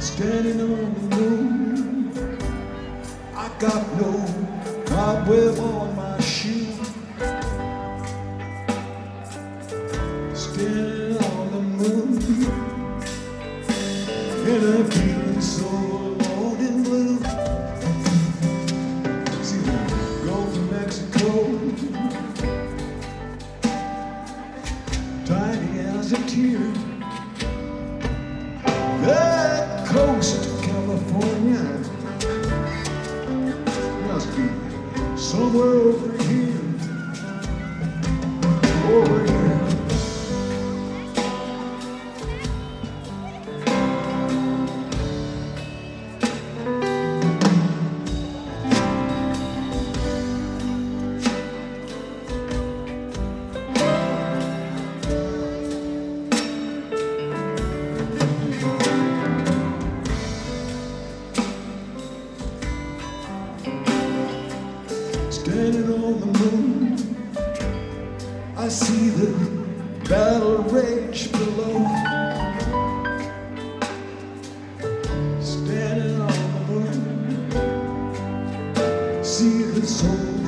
Standing on the moon, I got no cobweb on my shoe. Standing on the moon, and I'm see the battle rage below. Standing on the moon, see the soldiers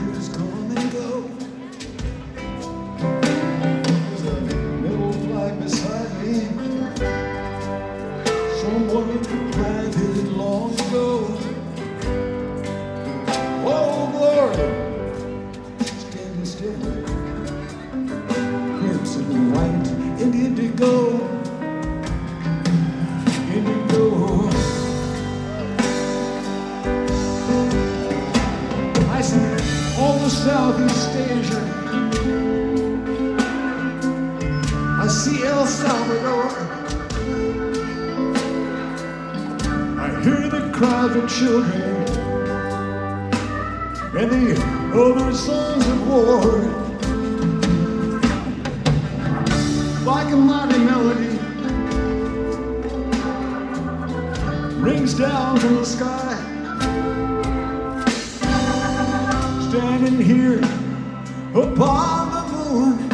the children and the other songs of war. Like a mighty melody rings down from the sky. Standing here upon the moon,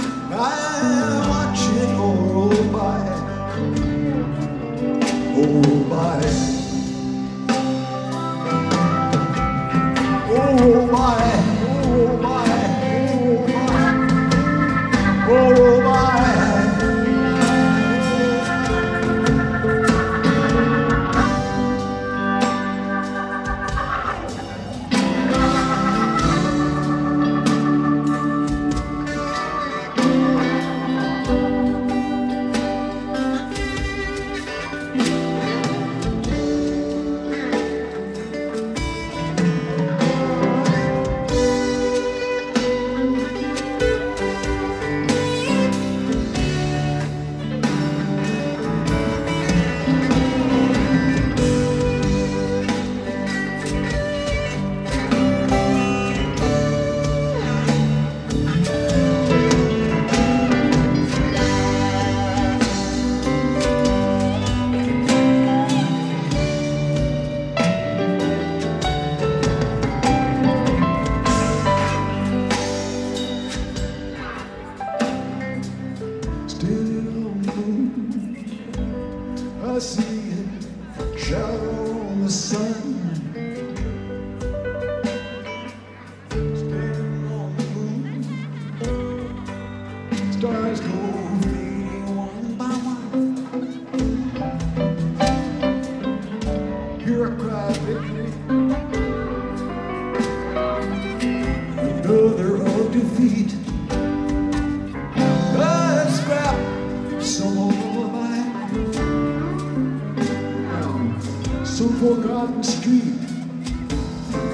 keep.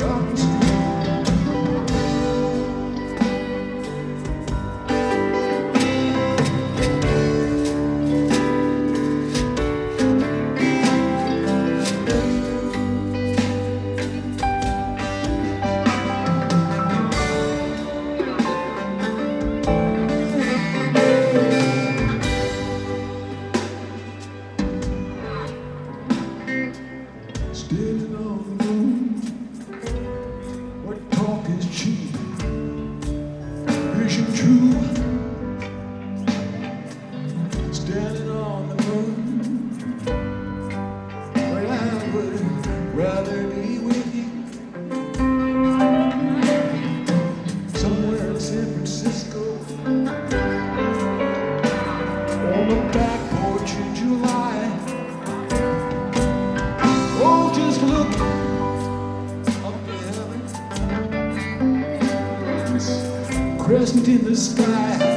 Got I would rather be with you. Somewhere in San Francisco. On back porch in July. Oh, just look up. Crescent in the sky.